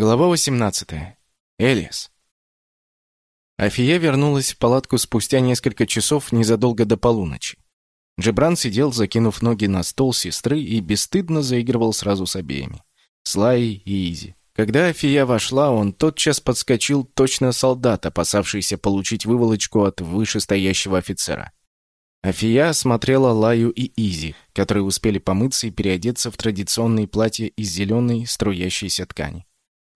Глава 18. Элиас. Афия вернулась в палатку спустя несколько часов незадолго до полуночи. Джебран сидел, закинув ноги на стол сестры и бесстыдно заигрывал сразу с обеими. С и Изи. Когда Афия вошла, он тотчас подскочил точно солдат, опасавшийся получить выволочку от вышестоящего офицера. Афия смотрела Лаю и Изи, которые успели помыться и переодеться в традиционные платья из зеленой струящейся ткани.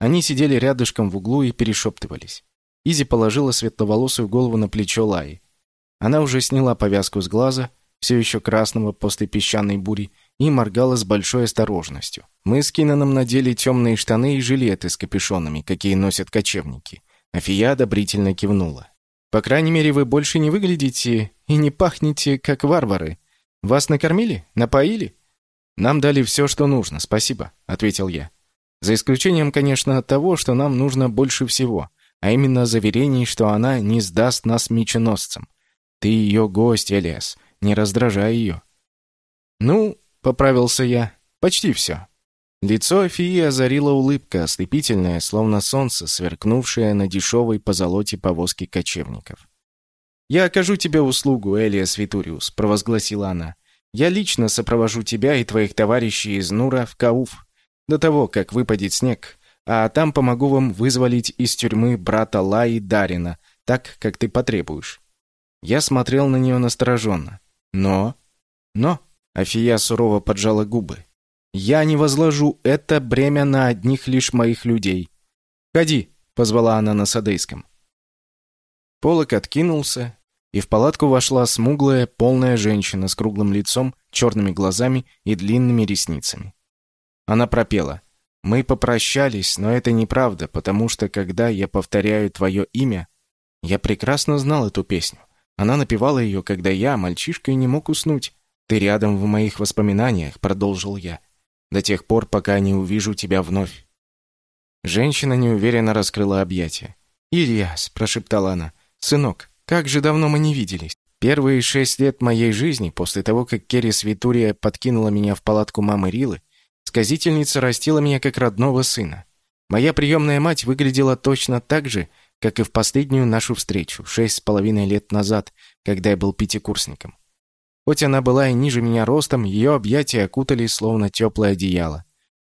Они сидели рядышком в углу и перешептывались. Изи положила светловолосую голову на плечо Лаи. Она уже сняла повязку с глаза, все еще красного после песчаной бури, и моргала с большой осторожностью. Мы с Кинаном надели темные штаны и жилеты с капюшонами, какие носят кочевники. Афия одобрительно кивнула. «По крайней мере, вы больше не выглядите и не пахнете, как варвары. Вас накормили? Напоили?» «Нам дали все, что нужно, спасибо», — ответил я. За исключением, конечно, того, что нам нужно больше всего, а именно заверений, что она не сдаст нас меченосцам. Ты ее гость, Элиас, не раздражай ее. Ну, поправился я, почти все. Лицо Афии озарила улыбка, ослепительная, словно солнце, сверкнувшее на дешевой позолоте повозки кочевников. «Я окажу тебе услугу, Элиас Витуриус», — провозгласила она. «Я лично сопровожу тебя и твоих товарищей из Нура в Кауф до того, как выпадет снег, а там помогу вам вызволить из тюрьмы брата Лаи Дарина, так, как ты потребуешь». Я смотрел на нее настороженно. «Но...» «Но...» — Афия сурово поджала губы. «Я не возложу это бремя на одних лишь моих людей. Ходи!» — позвала она на садейском. Полок откинулся, и в палатку вошла смуглая, полная женщина с круглым лицом, черными глазами и длинными ресницами. Она пропела. «Мы попрощались, но это неправда, потому что, когда я повторяю твое имя...» Я прекрасно знал эту песню. Она напевала ее, когда я, мальчишкой, не мог уснуть. «Ты рядом в моих воспоминаниях», — продолжил я. «До тех пор, пока не увижу тебя вновь». Женщина неуверенно раскрыла объятия. «Ильяс», — прошептала она, — «сынок, как же давно мы не виделись». Первые шесть лет моей жизни, после того, как Керрис Витурия подкинула меня в палатку мамы Рилы, Сказительница растила меня как родного сына. Моя приемная мать выглядела точно так же, как и в последнюю нашу встречу, шесть с половиной лет назад, когда я был пятикурсником. Хоть она была и ниже меня ростом, ее объятия окутали словно теплое одеяло.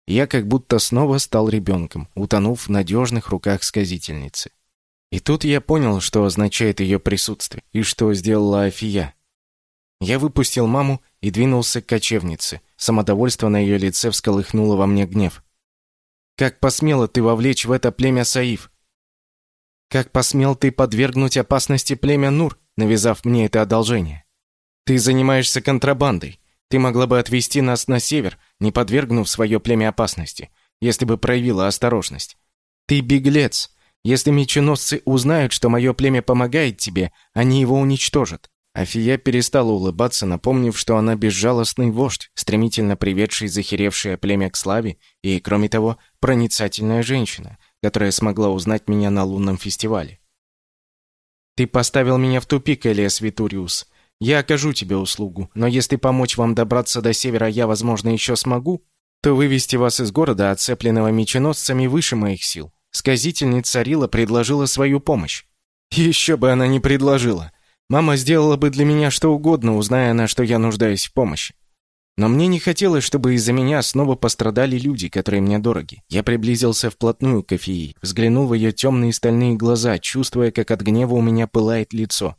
я как будто снова стал ребенком, утонув в надежных руках сказительницы. И тут я понял, что означает ее присутствие, и что сделала Афия. Я выпустил маму и двинулся к кочевнице. Самодовольство на ее лице всколыхнуло во мне гнев. «Как посмела ты вовлечь в это племя Саиф? Как посмел ты подвергнуть опасности племя Нур, навязав мне это одолжение? Ты занимаешься контрабандой. Ты могла бы отвести нас на север, не подвергнув свое племя опасности, если бы проявила осторожность. Ты беглец. Если меченосцы узнают, что мое племя помогает тебе, они его уничтожат. Афия перестала улыбаться, напомнив, что она безжалостный вождь, стремительно приведший захеревшее племя к славе, и, кроме того, проницательная женщина, которая смогла узнать меня на лунном фестивале. «Ты поставил меня в тупик, Элиас Витуриус. Я окажу тебе услугу, но если помочь вам добраться до севера я, возможно, еще смогу, то вывести вас из города, оцепленного меченосцами, выше моих сил. Сказительница Рила предложила свою помощь». «Еще бы она не предложила!» Мама сделала бы для меня что угодно, узная она, что я нуждаюсь в помощи. Но мне не хотелось, чтобы из-за меня снова пострадали люди, которые мне дороги. Я приблизился вплотную к Афии, взглянул в ее темные стальные глаза, чувствуя, как от гнева у меня пылает лицо.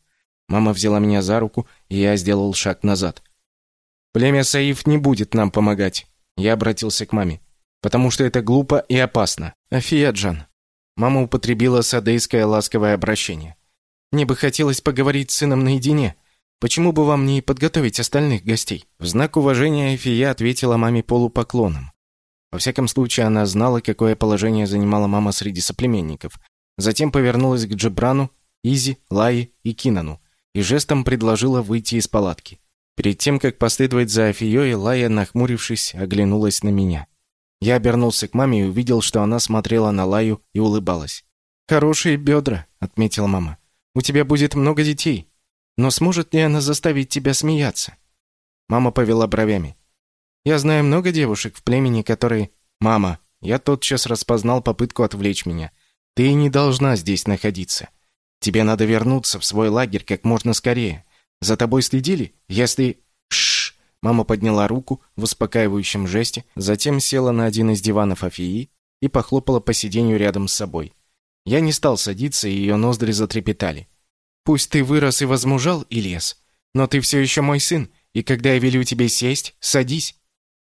Мама взяла меня за руку, и я сделал шаг назад. «Племя Саиф не будет нам помогать», — я обратился к маме. «Потому что это глупо и опасно. Афия Джан». Мама употребила садейское ласковое обращение. Мне бы хотелось поговорить с сыном наедине. Почему бы вам не подготовить остальных гостей?» В знак уважения Эфия ответила маме полупоклоном. Во всяком случае, она знала, какое положение занимала мама среди соплеменников. Затем повернулась к Джебрану, Изи, Лаи и Кинану и жестом предложила выйти из палатки. Перед тем, как последовать за Афией, Лая, нахмурившись, оглянулась на меня. Я обернулся к маме и увидел, что она смотрела на Лаю и улыбалась. «Хорошие бедра», — отметила мама. У тебя будет много детей. Но сможет ли она заставить тебя смеяться?» Мама повела бровями. «Я знаю много девушек в племени, которые...» «Мама!» Я тотчас распознал попытку отвлечь меня. Ты не должна здесь находиться. Тебе надо вернуться в свой лагерь как можно скорее. За тобой следили? Если... Шш! Мама подняла руку в успокаивающем жесте, затем села на один из диванов Афии и похлопала по сиденью рядом с собой. Я не стал садиться, и ее ноздри затрепетали. «Пусть ты вырос и возмужал, Ильяс, но ты все еще мой сын, и когда я велю тебе сесть, садись».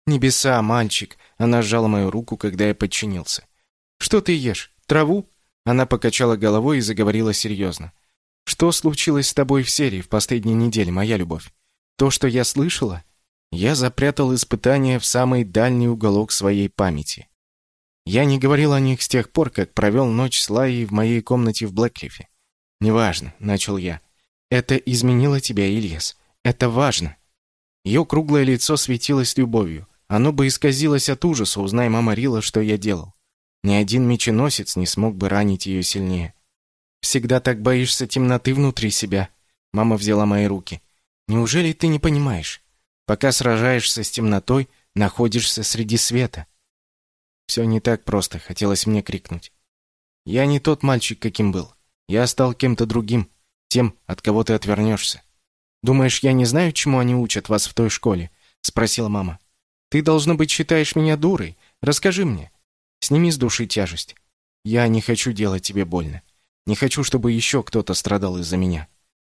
«Небеса, мальчик!» Она сжала мою руку, когда я подчинился. «Что ты ешь? Траву?» Она покачала головой и заговорила серьезно. «Что случилось с тобой в серии в последней неделе, моя любовь? То, что я слышала?» Я запрятал испытания в самый дальний уголок своей памяти. Я не говорил о них с тех пор, как провел ночь с Лайей в моей комнате в Блэклифе. «Неважно», — начал я. «Это изменило тебя, Ильяс. Это важно». Ее круглое лицо светилось любовью. Оно бы исказилось от ужаса, узнай мама Рила, что я делал. Ни один меченосец не смог бы ранить ее сильнее. «Всегда так боишься темноты внутри себя», — мама взяла мои руки. «Неужели ты не понимаешь? Пока сражаешься с темнотой, находишься среди света». Все не так просто, хотелось мне крикнуть. «Я не тот мальчик, каким был. Я стал кем-то другим, тем, от кого ты отвернешься. Думаешь, я не знаю, чему они учат вас в той школе? спросила мама. Ты должно быть считаешь меня дурой. Расскажи мне. Сними с души тяжесть. Я не хочу делать тебе больно. Не хочу, чтобы еще кто-то страдал из-за меня.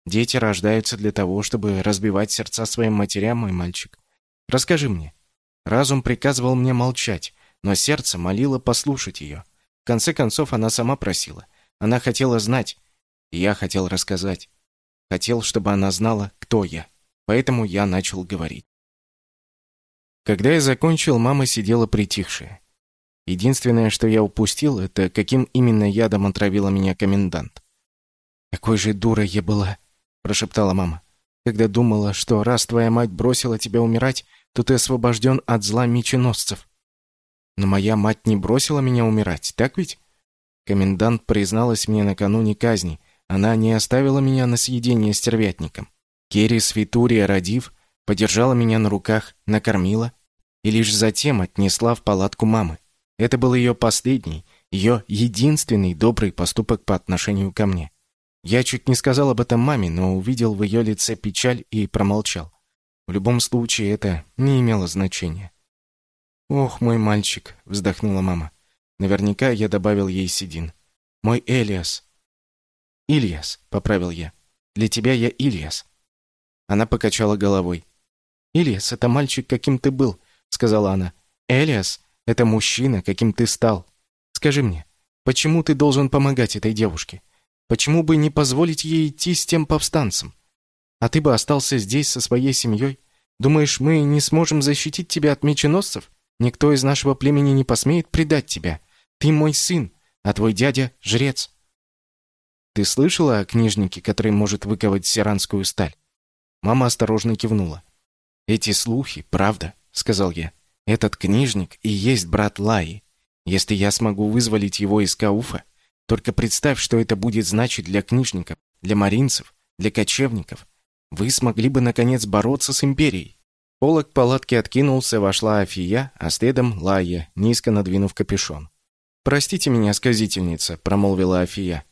Дети рождаются для того, чтобы разбивать сердца своим матерям, мой мальчик. Расскажи мне. Разум приказывал мне молчать, но сердце молило послушать ее. В конце концов она сама просила. Она хотела знать, и я хотел рассказать. Хотел, чтобы она знала, кто я. Поэтому я начал говорить. Когда я закончил, мама сидела притихшая. Единственное, что я упустил, это каким именно ядом отравила меня комендант. «Какой же дурой я была!» – прошептала мама. «Когда думала, что раз твоя мать бросила тебя умирать, то ты освобожден от зла меченосцев. Но моя мать не бросила меня умирать, так ведь? Комендант призналась мне накануне казни. Она не оставила меня на съедение стервятником. Керри Свитурия, родив, подержала меня на руках, накормила и лишь затем отнесла в палатку мамы. Это был ее последний, ее единственный добрый поступок по отношению ко мне. Я чуть не сказал об этом маме, но увидел в ее лице печаль и промолчал. В любом случае это не имело значения. «Ох, мой мальчик», — вздохнула мама. Наверняка я добавил ей седин. Мой Элиас. Ильяс, поправил я. Для тебя я Ильяс. Она покачала головой. Ильяс это мальчик, каким ты был, сказала она. Элиас это мужчина, каким ты стал. Скажи мне, почему ты должен помогать этой девушке? Почему бы не позволить ей идти с тем повстанцем? А ты бы остался здесь со своей семьей? Думаешь, мы не сможем защитить тебя от меченосцев? Никто из нашего племени не посмеет предать тебя. Ты мой сын, а твой дядя — жрец. Ты слышала о книжнике, который может выковать сиранскую сталь? Мама осторожно кивнула. Эти слухи, правда, сказал я. Этот книжник и есть брат Лаи. Если я смогу вызволить его из Кауфа, только представь, что это будет значить для книжников, для маринцев, для кочевников. Вы смогли бы наконец бороться с империей. Полок палатки откинулся, вошла Афия, а следом Лая, низко надвинув капюшон. «Простите меня, сказительница», — промолвила Афия.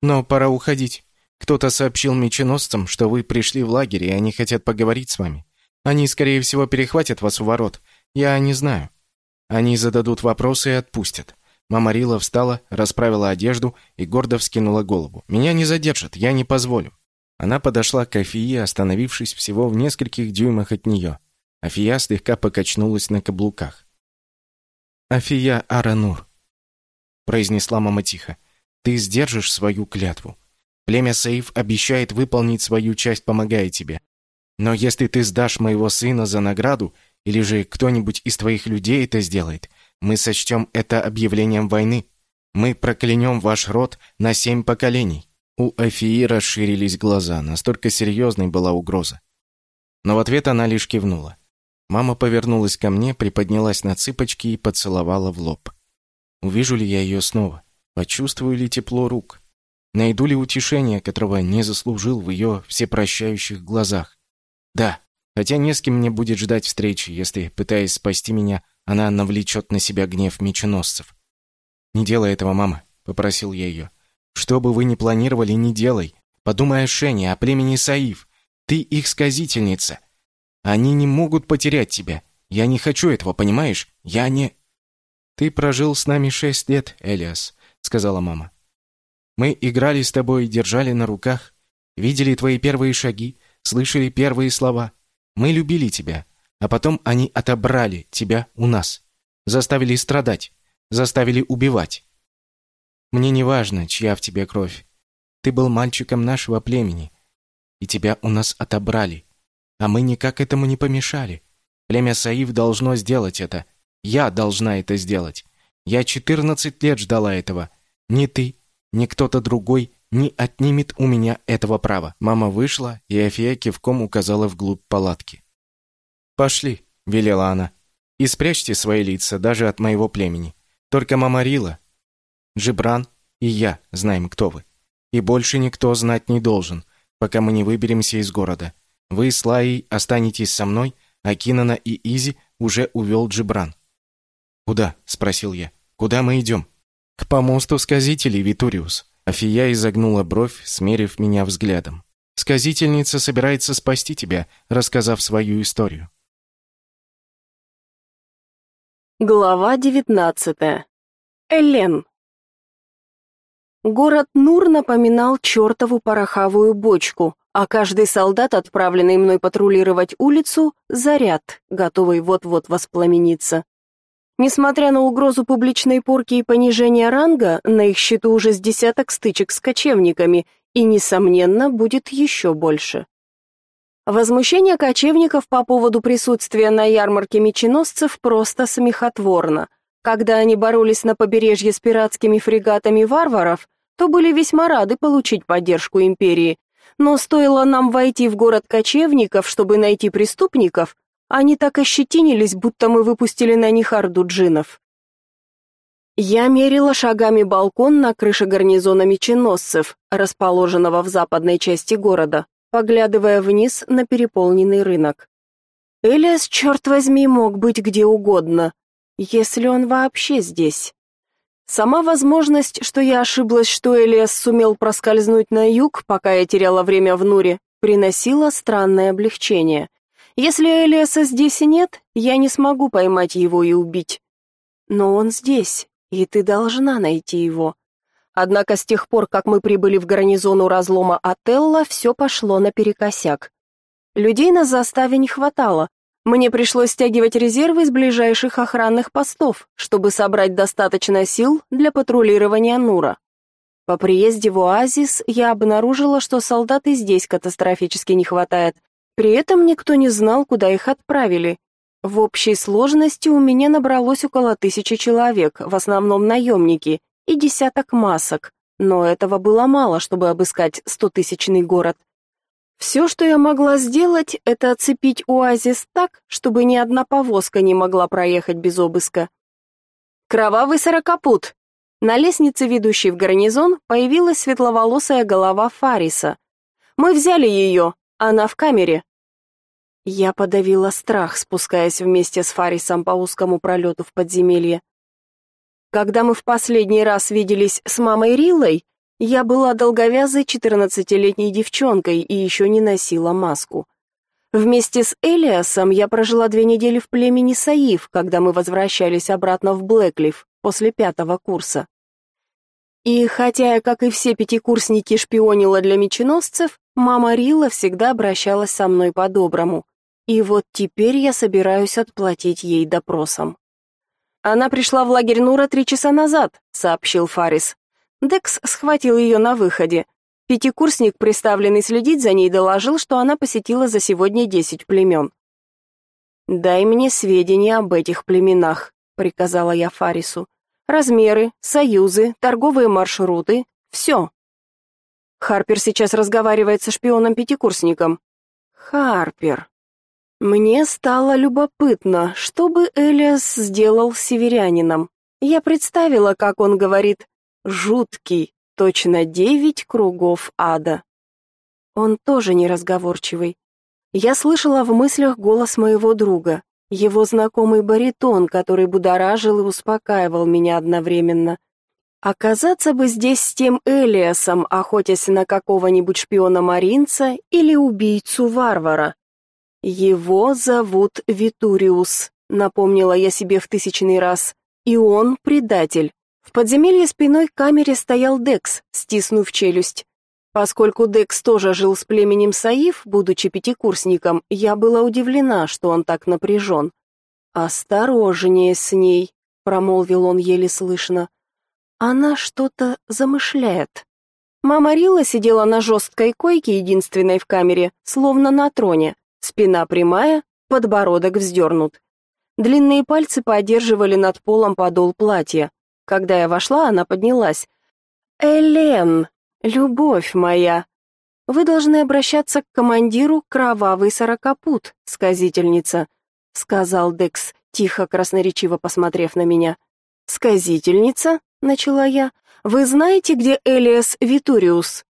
«Но пора уходить. Кто-то сообщил меченосцам, что вы пришли в лагерь, и они хотят поговорить с вами. Они, скорее всего, перехватят вас у ворот. Я не знаю. Они зададут вопросы и отпустят». Мама Рила встала, расправила одежду и гордо вскинула голову. «Меня не задержат, я не позволю». Она подошла к Афии, остановившись всего в нескольких дюймах от нее. Афия слегка покачнулась на каблуках. «Афия Аранур», произнесла мама тихо. Ты сдержишь свою клятву. Племя Сейф обещает выполнить свою часть, помогая тебе. Но если ты сдашь моего сына за награду, или же кто-нибудь из твоих людей это сделает, мы сочтем это объявлением войны. Мы проклянем ваш род на семь поколений». У Афии расширились глаза, настолько серьезной была угроза. Но в ответ она лишь кивнула. Мама повернулась ко мне, приподнялась на цыпочки и поцеловала в лоб. Увижу ли я ее снова? Почувствую ли тепло рук? Найду ли утешение, которого не заслужил в ее всепрощающих глазах? Да, хотя не с кем мне будет ждать встречи, если, пытаясь спасти меня, Она навлечет на себя гнев меченосцев. «Не делай этого, мама», — попросил я ее. «Что бы вы ни планировали, не делай. Подумай о Шене, о племени Саив. Ты их сказительница. Они не могут потерять тебя. Я не хочу этого, понимаешь? Я не...» «Ты прожил с нами шесть лет, Элиас», — сказала мама. «Мы играли с тобой, держали на руках, видели твои первые шаги, слышали первые слова. Мы любили тебя, а потом они отобрали тебя у нас, заставили страдать, заставили убивать. Мне не важно, чья в тебе кровь. Ты был мальчиком нашего племени, и тебя у нас отобрали, а мы никак этому не помешали. Племя Саив должно сделать это. Я должна это сделать. Я 14 лет ждала этого. Ни ты, ни кто-то другой не отнимет у меня этого права. Мама вышла, и Афия кивком указала вглубь палатки. «Пошли», — велела она, — «и спрячьте свои лица даже от моего племени. Только мама Рила, Джибран и я знаем, кто вы. И больше никто знать не должен, пока мы не выберемся из города. Вы с Лаей останетесь со мной, а Кинана и Изи уже увел Джибран». «Куда?» — спросил я. «Куда мы идем?» «К помосту сказителей, Витуриус», Афия изогнула бровь, смерив меня взглядом. Сказительница собирается спасти тебя, рассказав свою историю. Глава девятнадцатая. Элен. Город Нур напоминал чертову пороховую бочку, а каждый солдат, отправленный мной патрулировать улицу, заряд, готовый вот-вот воспламениться. Несмотря на угрозу публичной порки и понижения ранга, на их счету уже с десяток стычек с кочевниками, и, несомненно, будет еще больше. Возмущение кочевников по поводу присутствия на ярмарке меченосцев просто смехотворно. Когда они боролись на побережье с пиратскими фрегатами варваров, то были весьма рады получить поддержку империи, но стоило нам войти в город кочевников, чтобы найти преступников, они так ощетинились, будто мы выпустили на них орду джинов. Я мерила шагами балкон на крыше гарнизона меченосцев, расположенного в западной части города, поглядывая вниз на переполненный рынок. Элиас, черт возьми, мог быть где угодно, если он вообще здесь. Сама возможность, что я ошиблась, что Элиас сумел проскользнуть на юг, пока я теряла время в Нуре, приносила странное облегчение. Если Элиаса здесь нет, я не смогу поймать его и убить. Но он здесь, и ты должна найти его. Однако с тех пор, как мы прибыли в гарнизону разлома Отелла, все пошло наперекосяк. Людей на заставе не хватало. Мне пришлось стягивать резервы из ближайших охранных постов, чтобы собрать достаточно сил для патрулирования Нура. По приезде в оазис я обнаружила, что солдат и здесь катастрофически не хватает, при этом никто не знал, куда их отправили. В общей сложности у меня набралось около тысячи человек, в основном наемники, и десяток масок, но этого было мало, чтобы обыскать стотысячный город. Все, что я могла сделать, это оцепить оазис так, чтобы ни одна повозка не могла проехать без обыска. Кровавый сорокопут. На лестнице, ведущей в гарнизон, появилась светловолосая голова Фариса. Мы взяли ее, она в камере. Я подавила страх, спускаясь вместе с Фарисом по узкому пролету в подземелье. Когда мы в последний раз виделись с мамой Риллой, я была долговязой четырнадцатилетней девчонкой и еще не носила маску. Вместе с Элиасом я прожила две недели в племени Саив, когда мы возвращались обратно в Блэклиф после пятого курса. И хотя я, как и все пятикурсники, шпионила для меченосцев, мама Рила всегда обращалась со мной по-доброму. И вот теперь я собираюсь отплатить ей допросом. Она пришла в лагерь Нура три часа назад, сообщил Фарис. Декс схватил ее на выходе. Пятикурсник, приставленный следить за ней, доложил, что она посетила за сегодня десять племен. «Дай мне сведения об этих племенах», — приказала я Фарису размеры, союзы, торговые маршруты, все. Харпер сейчас разговаривает со шпионом-пятикурсником. Харпер. Мне стало любопытно, что бы Элиас сделал с северянином. Я представила, как он говорит «жуткий», точно девять кругов ада. Он тоже неразговорчивый. Я слышала в мыслях голос моего друга. Его знакомый баритон, который будоражил и успокаивал меня одновременно. Оказаться бы здесь с тем Элиасом, охотясь на какого-нибудь шпиона-маринца или убийцу-варвара. Его зовут Витуриус, напомнила я себе в тысячный раз. И он предатель. В подземелье спиной к камере стоял Декс, стиснув челюсть. Поскольку Декс тоже жил с племенем Саиф, будучи пятикурсником, я была удивлена, что он так напряжен. «Осторожнее с ней», — промолвил он еле слышно. «Она что-то замышляет». Мама Рила сидела на жесткой койке, единственной в камере, словно на троне. Спина прямая, подбородок вздернут. Длинные пальцы поддерживали над полом подол платья. Когда я вошла, она поднялась. «Элен, любовь моя, вы должны обращаться к командиру Кровавый Сорокопут, сказительница», сказал Декс, тихо, красноречиво посмотрев на меня. «Сказительница?» — начала я. «Вы знаете, где Элиас Витуриус?»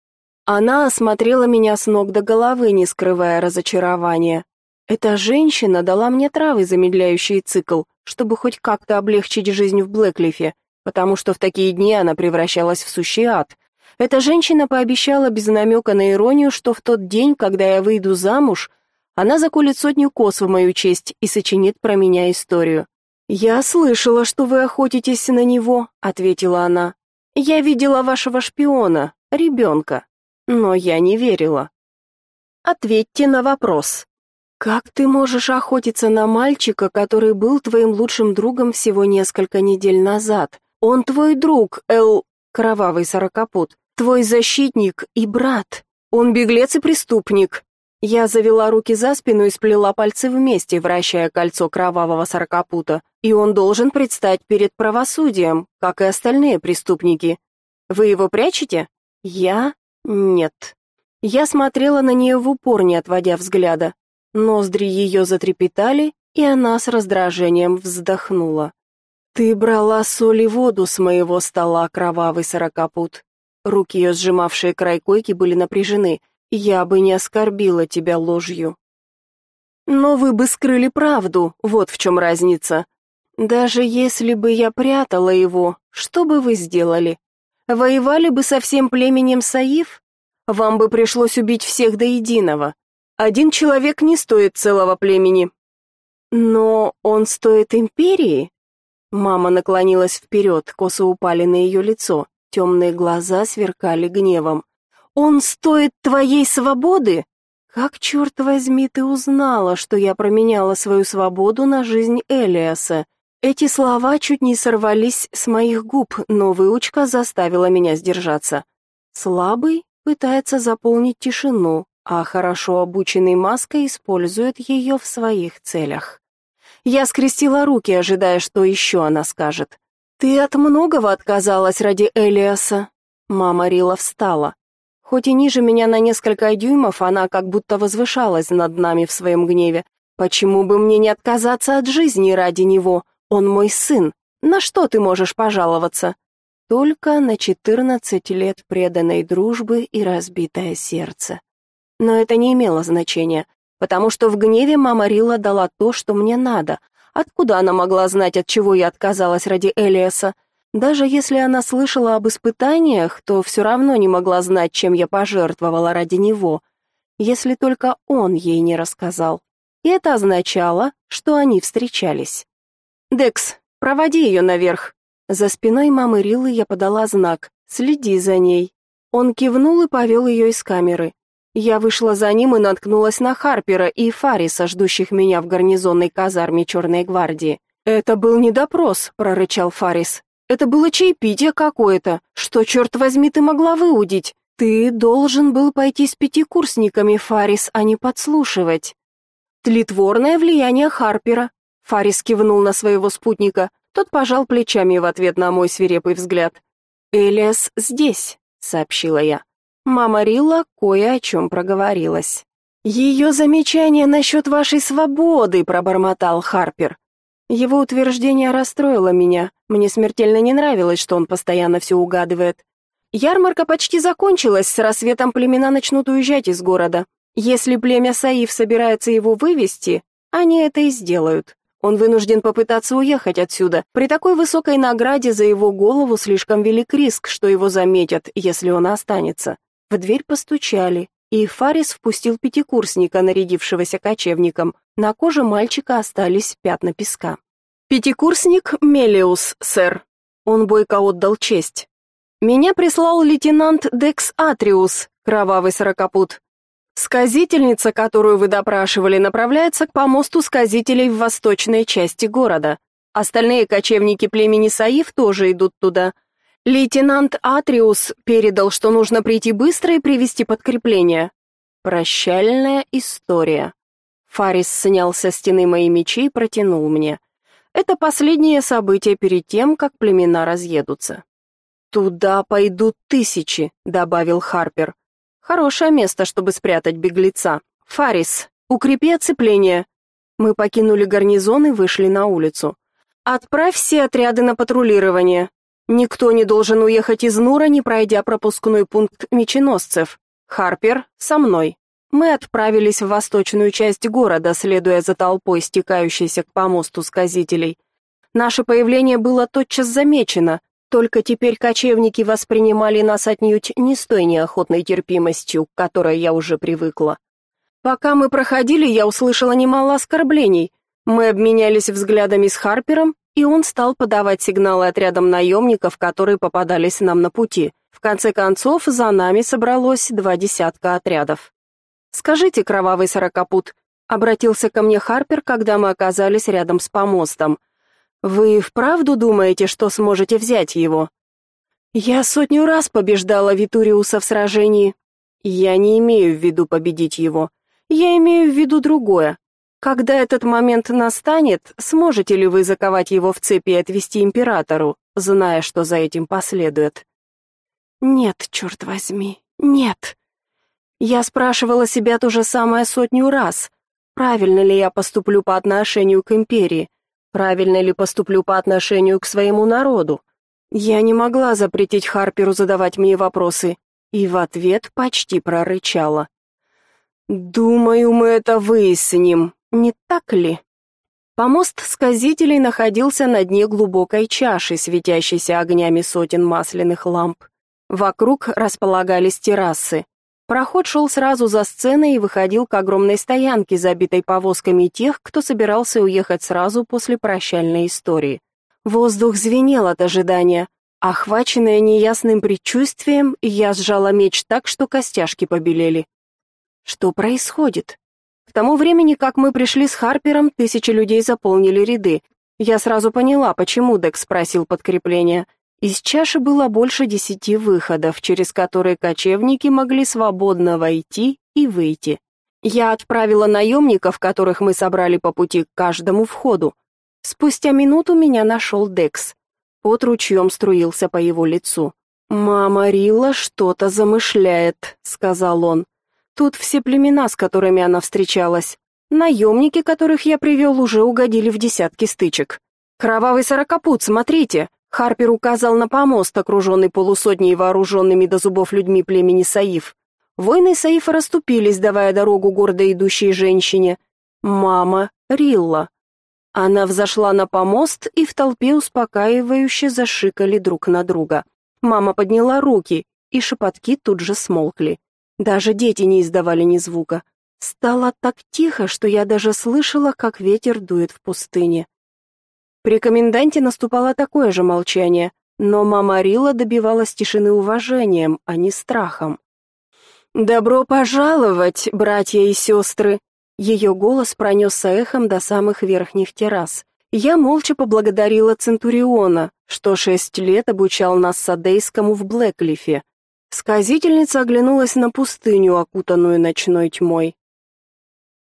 Она осмотрела меня с ног до головы, не скрывая разочарования. Эта женщина дала мне травы, замедляющие цикл, чтобы хоть как-то облегчить жизнь в Блэклифе, потому что в такие дни она превращалась в сущий ад. Эта женщина пообещала без намека на иронию, что в тот день, когда я выйду замуж, она заколет сотню кос в мою честь и сочинит про меня историю. «Я слышала, что вы охотитесь на него», — ответила она. «Я видела вашего шпиона, ребенка но я не верила. Ответьте на вопрос. Как ты можешь охотиться на мальчика, который был твоим лучшим другом всего несколько недель назад? Он твой друг, Эл, кровавый сорокопут, твой защитник и брат. Он беглец и преступник. Я завела руки за спину и сплела пальцы вместе, вращая кольцо кровавого сорокопута, и он должен предстать перед правосудием, как и остальные преступники. Вы его прячете? Я нет. Я смотрела на нее в упор, не отводя взгляда. Ноздри ее затрепетали, и она с раздражением вздохнула. «Ты брала соль и воду с моего стола, кровавый сорокопут». Руки ее, сжимавшие край койки, были напряжены. «Я бы не оскорбила тебя ложью». «Но вы бы скрыли правду, вот в чем разница. Даже если бы я прятала его, что бы вы сделали? Воевали бы со всем племенем Саиф? Вам бы пришлось убить всех до единого. Один человек не стоит целого племени. Но он стоит империи? Мама наклонилась вперед, косы упали на ее лицо, темные глаза сверкали гневом. Он стоит твоей свободы? Как черт возьми ты узнала, что я променяла свою свободу на жизнь Элиаса? Эти слова чуть не сорвались с моих губ, но выучка заставила меня сдержаться. Слабый пытается заполнить тишину, а хорошо обученный маска использует ее в своих целях. Я скрестила руки, ожидая, что еще она скажет. «Ты от многого отказалась ради Элиаса?» Мама Рила встала. Хоть и ниже меня на несколько дюймов, она как будто возвышалась над нами в своем гневе. «Почему бы мне не отказаться от жизни ради него?» Он мой сын. На что ты можешь пожаловаться? Только на четырнадцать лет преданной дружбы и разбитое сердце. Но это не имело значения, потому что в гневе мама Рила дала то, что мне надо. Откуда она могла знать, от чего я отказалась ради Элиаса? Даже если она слышала об испытаниях, то все равно не могла знать, чем я пожертвовала ради него, если только он ей не рассказал. И это означало, что они встречались. «Декс, проводи ее наверх». За спиной мамы Риллы я подала знак «Следи за ней». Он кивнул и повел ее из камеры. Я вышла за ним и наткнулась на Харпера и Фариса, ждущих меня в гарнизонной казарме Черной гвардии. «Это был не допрос», — прорычал Фарис. «Это было чаепитие какое-то. Что, черт возьми, ты могла выудить? Ты должен был пойти с пятикурсниками, Фарис, а не подслушивать». Тлетворное влияние Харпера, Фарис кивнул на своего спутника. Тот пожал плечами в ответ на мой свирепый взгляд. «Элиас здесь», — сообщила я. Мама Рилла кое о чем проговорилась. «Ее замечание насчет вашей свободы», — пробормотал Харпер. Его утверждение расстроило меня. Мне смертельно не нравилось, что он постоянно все угадывает. Ярмарка почти закончилась, с рассветом племена начнут уезжать из города. Если племя Саиф собирается его вывести, они это и сделают. Он вынужден попытаться уехать отсюда. При такой высокой награде за его голову слишком велик риск, что его заметят, если он останется. В дверь постучали, и Фарис впустил пятикурсника, нарядившегося кочевником. На коже мальчика остались пятна песка. «Пятикурсник Мелиус, сэр». Он бойко отдал честь. «Меня прислал лейтенант Декс Атриус, кровавый сорокопут. Сказительница, которую вы допрашивали, направляется к помосту сказителей в восточной части города. Остальные кочевники племени Саиф тоже идут туда. Лейтенант Атриус передал, что нужно прийти быстро и привести подкрепление. Прощальная история. Фарис снял со стены мои мечи и протянул мне. Это последнее событие перед тем, как племена разъедутся. Туда пойдут тысячи, добавил Харпер. Хорошее место, чтобы спрятать беглеца. Фарис, укрепи оцепление. Мы покинули гарнизон и вышли на улицу. Отправь все отряды на патрулирование. Никто не должен уехать из Нура, не пройдя пропускной пункт меченосцев. Харпер, со мной. Мы отправились в восточную часть города, следуя за толпой, стекающейся к помосту сказителей. Наше появление было тотчас замечено, только теперь кочевники воспринимали нас отнюдь не с той неохотной терпимостью, к которой я уже привыкла. Пока мы проходили, я услышала немало оскорблений. Мы обменялись взглядами с Харпером, и он стал подавать сигналы отрядам наемников, которые попадались нам на пути. В конце концов, за нами собралось два десятка отрядов. «Скажите, кровавый сорокопут», — обратился ко мне Харпер, когда мы оказались рядом с помостом — вы вправду думаете, что сможете взять его? Я сотню раз побеждала Витуриуса в сражении. Я не имею в виду победить его. Я имею в виду другое. Когда этот момент настанет, сможете ли вы заковать его в цепи и отвести императору, зная, что за этим последует? Нет, черт возьми, нет. Я спрашивала себя то же самое сотню раз. Правильно ли я поступлю по отношению к империи? Правильно ли поступлю по отношению к своему народу? Я не могла запретить Харперу задавать мне вопросы, и в ответ почти прорычала. «Думаю, мы это выясним, не так ли?» Помост сказителей находился на дне глубокой чаши, светящейся огнями сотен масляных ламп. Вокруг располагались террасы. Проход шел сразу за сценой и выходил к огромной стоянке, забитой повозками тех, кто собирался уехать сразу после прощальной истории. Воздух звенел от ожидания. Охваченная неясным предчувствием, я сжала меч так, что костяшки побелели. Что происходит? Тому времени, как мы пришли с Харпером, тысячи людей заполнили ряды. Я сразу поняла, почему Декс спросил подкрепления. Из чаши было больше десяти выходов, через которые кочевники могли свободно войти и выйти. Я отправила наемников, которых мы собрали по пути к каждому входу. Спустя минуту меня нашел Декс. Под ручьем струился по его лицу. «Мама Рилла что-то замышляет», — сказал он. «Тут все племена, с которыми она встречалась. Наемники, которых я привел, уже угодили в десятки стычек. Кровавый сорокопут, смотрите!» Харпер указал на помост, окруженный полусотней вооруженными до зубов людьми племени Саиф. Воины Саифа расступились, давая дорогу гордо идущей женщине. Мама Рилла. Она взошла на помост, и в толпе успокаивающе зашикали друг на друга. Мама подняла руки, и шепотки тут же смолкли. Даже дети не издавали ни звука. Стало так тихо, что я даже слышала, как ветер дует в пустыне. При коменданте наступало такое же молчание, но мама Рила добивалась тишины уважением, а не страхом. «Добро пожаловать, братья и сестры!» Ее голос пронесся эхом до самых верхних террас. Я молча поблагодарила Центуриона, что шесть лет обучал нас Садейскому в Блэклифе. Сказительница оглянулась на пустыню, окутанную ночной тьмой.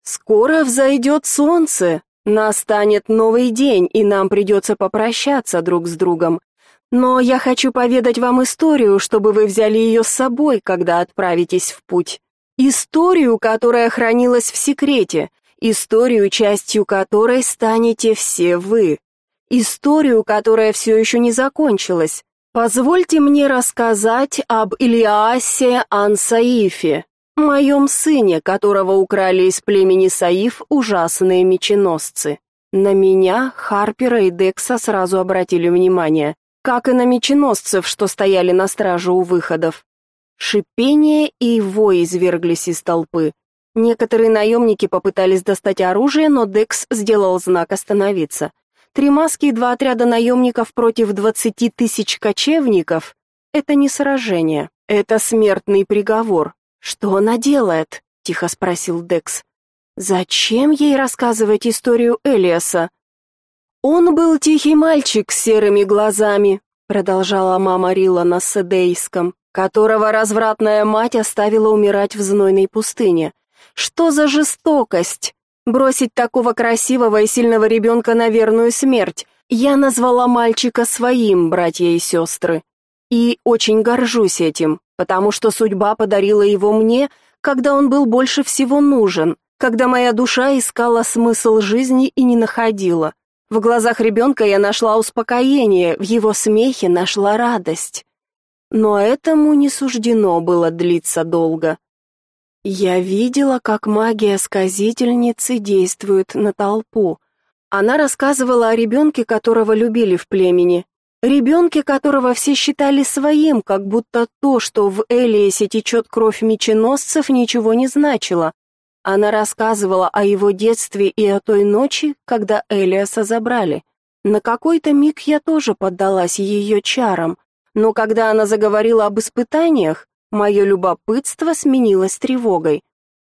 «Скоро взойдет солнце!» Настанет новый день, и нам придется попрощаться друг с другом. Но я хочу поведать вам историю, чтобы вы взяли ее с собой, когда отправитесь в путь. Историю, которая хранилась в секрете, историю, частью которой станете все вы. Историю, которая все еще не закончилась. Позвольте мне рассказать об Илиасе Ансаифе, моем сыне, которого украли из племени Саиф ужасные меченосцы. На меня, Харпера и Декса сразу обратили внимание, как и на меченосцев, что стояли на страже у выходов. Шипение и вой изверглись из толпы. Некоторые наемники попытались достать оружие, но Декс сделал знак остановиться. Три маски и два отряда наемников против двадцати тысяч кочевников — это не сражение, это смертный приговор. Что она делает? — тихо спросил Декс. Зачем ей рассказывать историю Элиаса? Он был тихий мальчик с серыми глазами, продолжала мама Рила на седейском, которого развратная мать оставила умирать в знойной пустыне. Что за жестокость? Бросить такого красивого и сильного ребенка на верную смерть. Я назвала мальчика своим, братья и сестры. И очень горжусь этим, потому что судьба подарила его мне, когда он был больше всего нужен когда моя душа искала смысл жизни и не находила. В глазах ребенка я нашла успокоение, в его смехе нашла радость. Но этому не суждено было длиться долго. Я видела, как магия сказительницы действует на толпу. Она рассказывала о ребенке, которого любили в племени, ребенке, которого все считали своим, как будто то, что в Элиесе течет кровь меченосцев, ничего не значило. Она рассказывала о его детстве и о той ночи, когда Элиаса забрали. На какой-то миг я тоже поддалась ее чарам, но когда она заговорила об испытаниях, мое любопытство сменилось тревогой.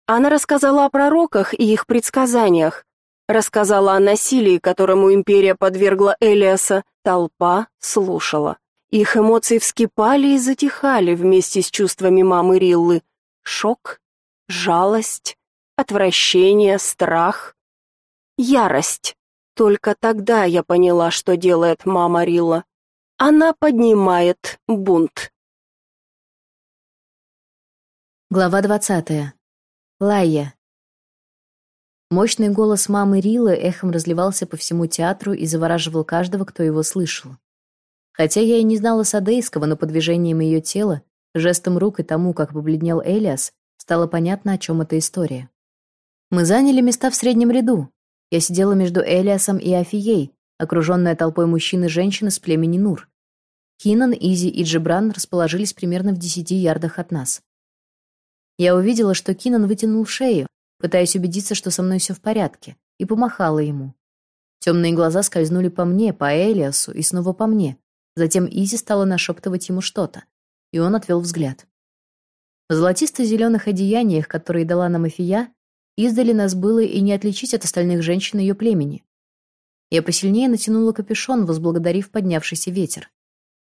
Она рассказала о пророках и их предсказаниях, рассказала о насилии, которому империя подвергла Элиаса. Толпа слушала. Их эмоции вскипали и затихали вместе с чувствами мамы Риллы. Шок, жалость, отвращение, страх, ярость. Только тогда я поняла, что делает мама Рила. Она поднимает бунт. Глава двадцатая. Лайя. Мощный голос мамы Рилы эхом разливался по всему театру и завораживал каждого, кто его слышал. Хотя я и не знала садейского, но по движениям ее тела, жестом рук и тому, как побледнел Элиас, стало понятно, о чем эта история. Мы заняли места в среднем ряду. Я сидела между Элиасом и Афией, окруженная толпой мужчин и женщин из племени Нур. Кинан, Изи и Джибран расположились примерно в десяти ярдах от нас. Я увидела, что Кинан вытянул шею, пытаясь убедиться, что со мной все в порядке, и помахала ему. Темные глаза скользнули по мне, по Элиасу и снова по мне. Затем Изи стала нашептывать ему что-то, и он отвел взгляд. В золотисто-зеленых одеяниях, которые дала нам Афия, Издали нас было и не отличить от остальных женщин ее племени. Я посильнее натянула капюшон, возблагодарив поднявшийся ветер.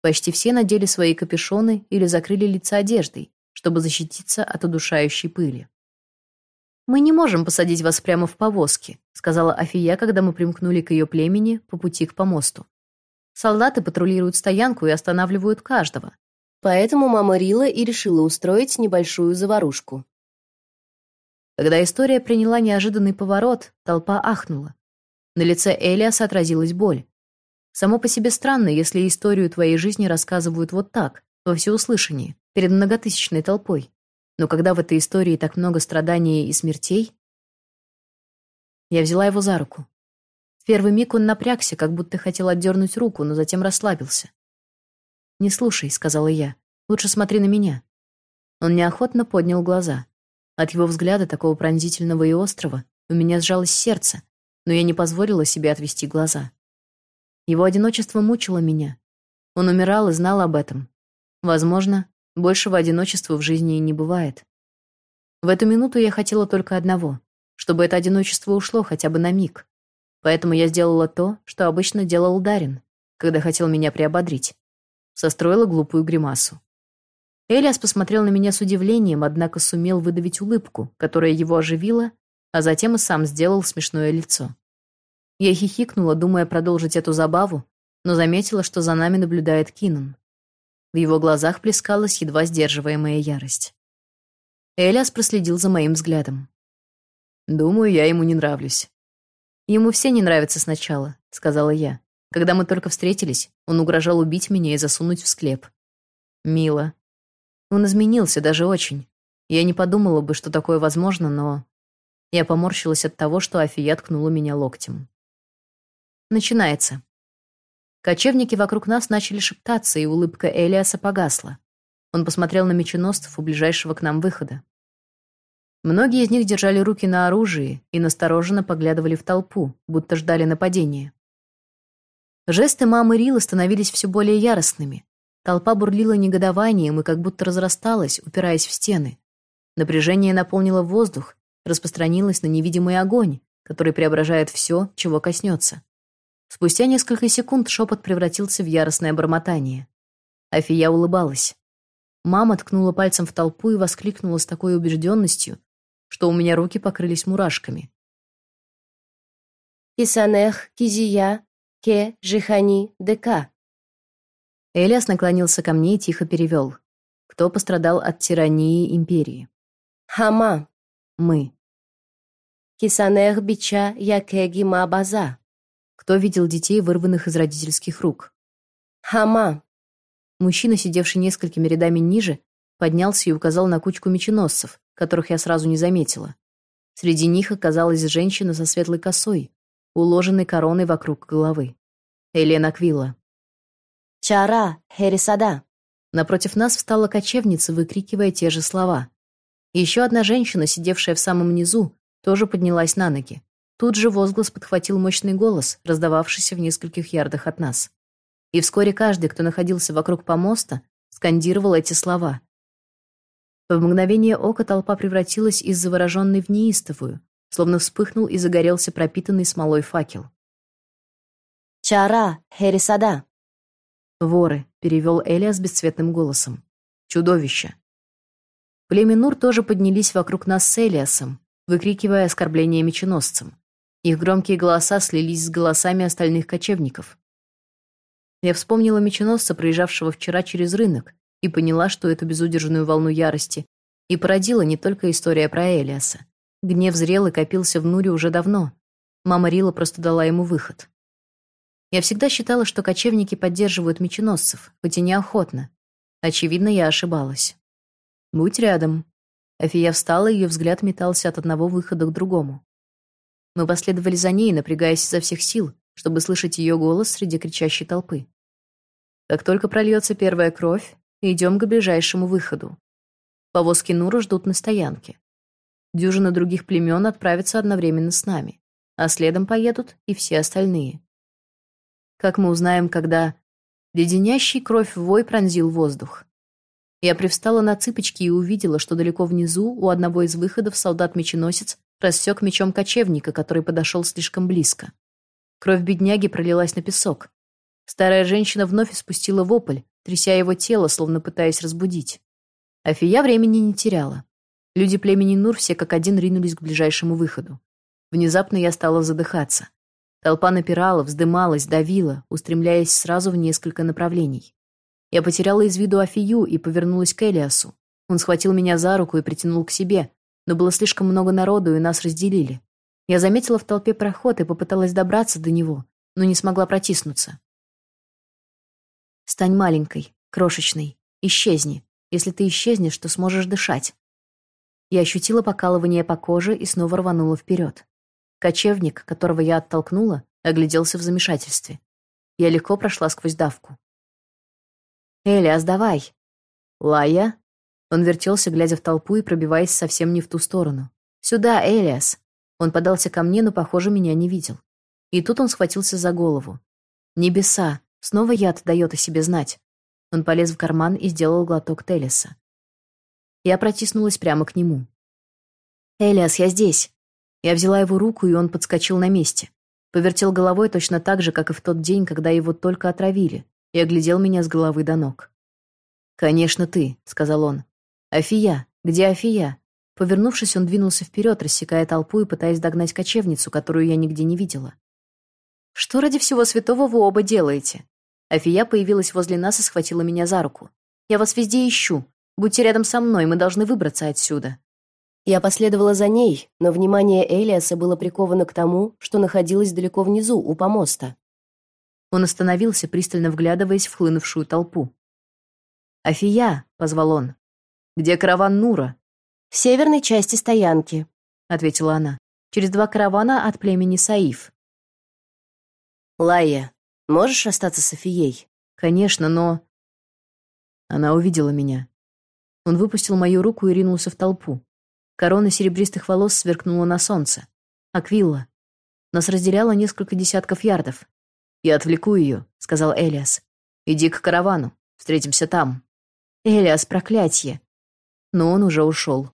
Почти все надели свои капюшоны или закрыли лица одеждой, чтобы защититься от удушающей пыли. «Мы не можем посадить вас прямо в повозке», сказала Афия, когда мы примкнули к ее племени по пути к помосту. «Солдаты патрулируют стоянку и останавливают каждого. Поэтому мама Рила и решила устроить небольшую заварушку. Когда история приняла неожиданный поворот, толпа ахнула. На лице Элиаса отразилась боль. Само по себе странно, если историю твоей жизни рассказывают вот так, во всеуслышание, перед многотысячной толпой. Но когда в этой истории так много страданий и смертей... Я взяла его за руку. В первый миг он напрягся, как будто хотел отдернуть руку, но затем расслабился. «Не слушай», — сказала я. «Лучше смотри на меня». Он неохотно поднял глаза. От его взгляда, такого пронзительного и острого, у меня сжалось сердце, но я не позволила себе отвести глаза. Его одиночество мучило меня. Он умирал и знал об этом. Возможно, большего одиночества в жизни и не бывает. В эту минуту я хотела только одного, чтобы это одиночество ушло хотя бы на миг. Поэтому я сделала то, что обычно делал Дарин, когда хотел меня приободрить. Состроила глупую гримасу. Элиас посмотрел на меня с удивлением, однако сумел выдавить улыбку, которая его оживила, а затем и сам сделал смешное лицо. Я хихикнула, думая продолжить эту забаву, но заметила, что за нами наблюдает Кинан. В его глазах плескалась едва сдерживаемая ярость. Элиас проследил за моим взглядом. Думаю, я ему не нравлюсь. Ему все не нравятся сначала, сказала я. Когда мы только встретились, он угрожал убить меня и засунуть в склеп. Мило, он изменился даже очень. Я не подумала бы, что такое возможно, но... Я поморщилась от того, что Афия ткнула меня локтем. Начинается. Кочевники вокруг нас начали шептаться, и улыбка Элиаса погасла. Он посмотрел на меченосцев у ближайшего к нам выхода. Многие из них держали руки на оружии и настороженно поглядывали в толпу, будто ждали нападения. Жесты мамы Рилы становились все более яростными. Толпа бурлила негодованием и как будто разрасталась, упираясь в стены. Напряжение наполнило воздух, распространилось на невидимый огонь, который преображает все, чего коснется. Спустя несколько секунд шепот превратился в яростное бормотание. Афия улыбалась. Мама ткнула пальцем в толпу и воскликнула с такой убежденностью, что у меня руки покрылись мурашками. «Исанех, Кизия, Ке, Жихани, Дека». Элиас наклонился ко мне и тихо перевел. Кто пострадал от тирании империи? «Хама». Мы. «Кисанех, Бича, Якеги, Мабаза». Кто видел детей, вырванных из родительских рук? «Хама». Мужчина, сидевший несколькими рядами ниже, поднялся и указал на кучку меченосцев, которых я сразу не заметила. Среди них оказалась женщина со светлой косой, уложенной короной вокруг головы. Елена Квилла. «Чара, Херисада». Напротив нас встала кочевница, выкрикивая те же слова. Еще одна женщина, сидевшая в самом низу, тоже поднялась на ноги. Тут же возглас подхватил мощный голос, раздававшийся в нескольких ярдах от нас. И вскоре каждый, кто находился вокруг помоста, скандировал эти слова. В мгновение ока толпа превратилась из завороженной в неистовую, словно вспыхнул и загорелся пропитанный смолой факел. «Чара, Херисада!» «Воры», — перевел Элиас бесцветным голосом. «Чудовища». Племя Нур тоже поднялись вокруг нас с Элиасом, выкрикивая оскорбления меченосцам. Их громкие голоса слились с голосами остальных кочевников. Я вспомнила меченосца, проезжавшего вчера через рынок, и поняла, что эту безудержную волну ярости и породила не только история про Элиаса. Гнев зрел и копился в Нуре уже давно. Мама Рила просто дала ему выход. Я всегда считала, что кочевники поддерживают меченосцев, хоть и неохотно. Очевидно, я ошибалась. «Будь рядом». Афия встала, ее взгляд метался от одного выхода к другому. Мы последовали за ней, напрягаясь изо всех сил, чтобы слышать ее голос среди кричащей толпы. Как только прольется первая кровь, идем к ближайшему выходу. Повозки Нура ждут на стоянке. Дюжина других племен отправится одновременно с нами, а следом поедут и все остальные. Как мы узнаем, когда леденящий кровь вой пронзил воздух. Я привстала на цыпочки и увидела, что далеко внизу у одного из выходов солдат-меченосец рассек мечом кочевника, который подошел слишком близко. Кровь бедняги пролилась на песок. Старая женщина вновь испустила вопль, тряся его тело, словно пытаясь разбудить. Афия времени не теряла. Люди племени Нур все как один ринулись к ближайшему выходу. Внезапно я стала задыхаться. Толпа напирала, вздымалась, давила, устремляясь сразу в несколько направлений. Я потеряла из виду Афию и повернулась к Элиасу. Он схватил меня за руку и притянул к себе, но было слишком много народу, и нас разделили. Я заметила в толпе проход и попыталась добраться до него, но не смогла протиснуться. Стань маленькой, крошечной, исчезни. Если ты исчезнешь, то сможешь дышать. Я ощутила покалывание по коже и снова рванула вперед. Кочевник, которого я оттолкнула, огляделся в замешательстве. Я легко прошла сквозь давку. «Элиас, давай!» «Лая?» Он вертелся, глядя в толпу и пробиваясь совсем не в ту сторону. «Сюда, Элиас!» Он подался ко мне, но, похоже, меня не видел. И тут он схватился за голову. «Небеса! Снова яд дает о себе знать!» Он полез в карман и сделал глоток Телеса. Я протиснулась прямо к нему. «Элиас, я здесь!» Я взяла его руку, и он подскочил на месте. Повертел головой точно так же, как и в тот день, когда его только отравили, и оглядел меня с головы до ног. «Конечно, ты», — сказал он. «Афия? Где Афия?» Повернувшись, он двинулся вперед, рассекая толпу и пытаясь догнать кочевницу, которую я нигде не видела. «Что ради всего святого вы оба делаете?» Афия появилась возле нас и схватила меня за руку. «Я вас везде ищу. Будьте рядом со мной, мы должны выбраться отсюда». Я последовала за ней, но внимание Элиаса было приковано к тому, что находилось далеко внизу, у помоста. Он остановился, пристально вглядываясь в хлынувшую толпу. «Афия!» — позвал он. «Где караван Нура?» «В северной части стоянки», — ответила она. «Через два каравана от племени Саиф. Лайя, можешь остаться с Софией? Конечно, но... Она увидела меня. Он выпустил мою руку и ринулся в толпу. Корона серебристых волос сверкнула на солнце. Аквилла. Нас разделяло несколько десятков ярдов. «Я отвлеку ее», — сказал Элиас. «Иди к каравану. Встретимся там». «Элиас, проклятье!» Но он уже ушел.